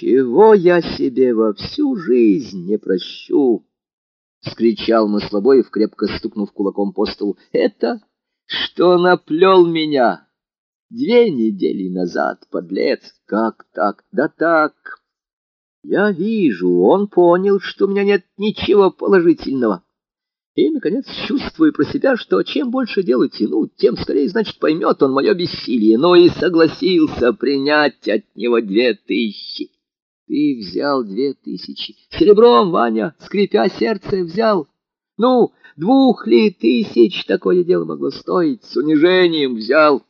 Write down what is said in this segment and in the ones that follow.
Чего я себе во всю жизнь не прощу? — скричал Маслобоев, крепко стукнув кулаком по столу. — Это, что наплел меня две недели назад, подлец. Как так? Да так. Я вижу, он понял, что у меня нет ничего положительного. И, наконец, чувствую про себя, что чем больше дело тянуть, тем скорее, значит, поймет он мое бессилие. Но и согласился принять от него две тысячи. Ты взял две тысячи. Серебром, Ваня, скрипя сердце, взял. Ну, двух ли тысяч такое дело могло стоить? С унижением взял.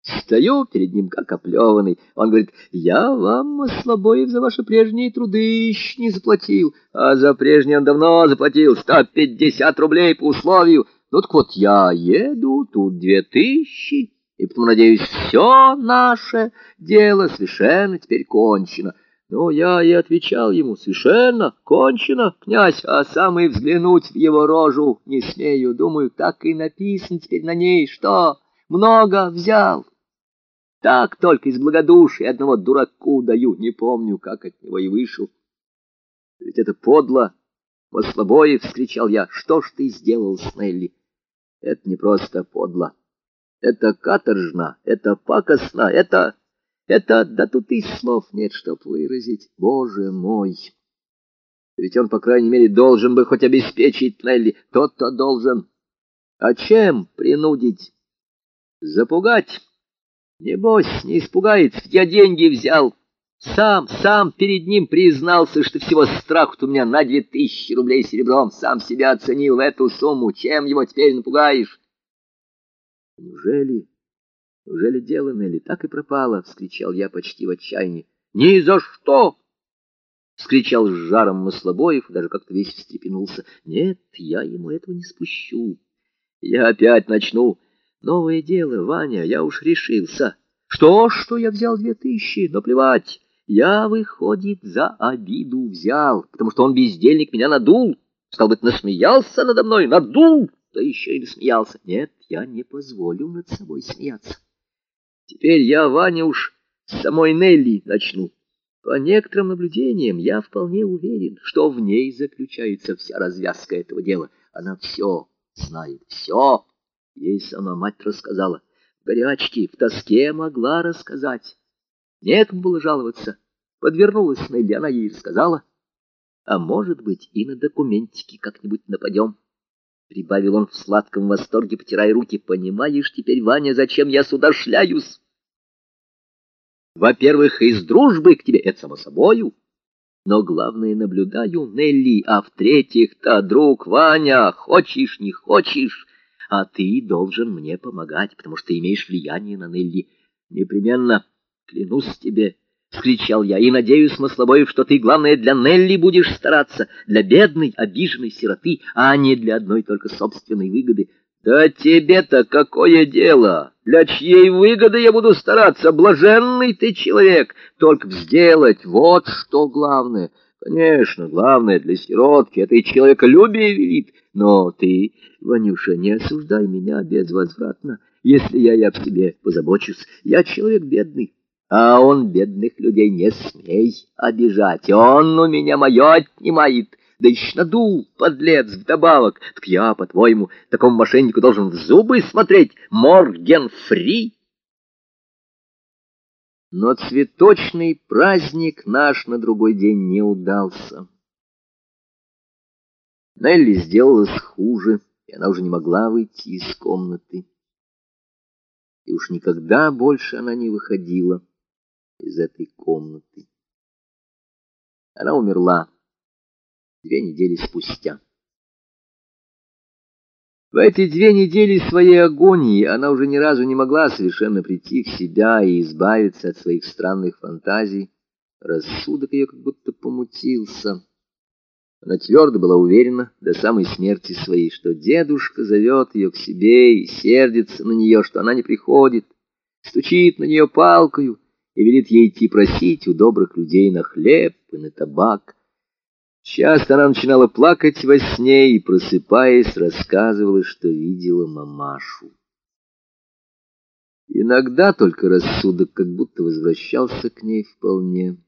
Стою перед ним, как оплеванный. Он говорит, я вам, Слабоев, за ваши прежние труды еще не заплатил. А за прежние он давно заплатил, сто пятьдесят рублей по условию. Ну так вот я еду, тут две тысячи. И потом, надеюсь, все наше дело совершенно теперь кончено. Но я и отвечал ему, совершенно кончено, князь, а сам и взглянуть в его рожу не смею. Думаю, так и написано теперь на ней, что много взял. Так только из благодушия одного дураку даю, не помню, как от него и вышел. Ведь это подло, Маслобоев, — вскричал я, — что ж ты сделал с Нелли? Это не просто подло, это каторжно, это пакостно, это... Это, да тут и слов нет, чтоб выразить. Боже мой! Ведь он, по крайней мере, должен бы хоть обеспечить Нелли. Тот-то должен. А чем принудить? Запугать? Небось, не испугается, я деньги взял. Сам, сам перед ним признался, что всего страх у меня на две тысячи рублей серебром. Сам себя оценил в эту сумму. Чем его теперь напугаешь? Неужели... Неужели дело, Нелли, так и пропало? — вскричал я почти в отчаянии. — Ни за что! — вскричал с жаром Маслобоев, даже как-то весь встрепенулся. — Нет, я ему этого не спущу. Я опять начну. Новое дело, Ваня, я уж решился. Что, что я взял две тысячи, но плевать. Я, выходит, за обиду взял, потому что он, бездельник, меня надул. Стал быть, насмеялся надо мной, надул, да еще и насмеялся. Нет, я не позволю над собой смеяться. Теперь я, Ваня, уж с самой Нелли начну. По некоторым наблюдениям я вполне уверен, что в ней заключается вся развязка этого дела. Она все знает, все. Ей сама мать рассказала. В горячке, в тоске могла рассказать. Некому было жаловаться. Подвернулась Нелли, она ей рассказала. А может быть, и на документики как-нибудь нападем. Прибавил он в сладком восторге, потирая руки. Понимаешь теперь, Ваня, зачем я сюда шляюсь? Во-первых, из дружбы к тебе, это само собою. Но главное, наблюдаю Нелли, а в-третьих-то, друг Ваня, хочешь, не хочешь, а ты должен мне помогать, потому что имеешь влияние на Нелли. Непременно, клянусь тебе, — вскричал я, — и надеюсь, Маслобоев, что ты, главное, для Нелли будешь стараться, для бедной, обиженной сироты, а не для одной только собственной выгоды. Да тебе-то какое дело? Для чьей выгоды я буду стараться? Блаженный ты человек, только сделать вот что главное. Конечно, главное для сиротки, это и человеколюбие велит. Но ты, Ванюша, не осуждай меня безвозвратно, если я и об себе позабочусь. Я человек бедный, а он бедных людей не смей обижать. Он у меня мое отнимает да еще надул, подлец, вдобавок. Так я, по-твоему, такому мошеннику должен в зубы смотреть? Морген Фри? Но цветочный праздник наш на другой день не удался. Нелли сделалась хуже, и она уже не могла выйти из комнаты. И уж никогда больше она не выходила из этой комнаты. Она умерла две недели спустя. В эти две недели своей агонии она уже ни разу не могла совершенно прийти в себя и избавиться от своих странных фантазий. Рассудок ее как будто помутился. Она твердо была уверена до самой смерти своей, что дедушка зовет ее к себе и сердится на нее, что она не приходит, стучит на нее палкою и велит ей идти просить у добрых людей на хлеб и на табак. Часто она начинала плакать во сне и, просыпаясь, рассказывала, что видела мамашу. Иногда только рассудок как будто возвращался к ней вполне.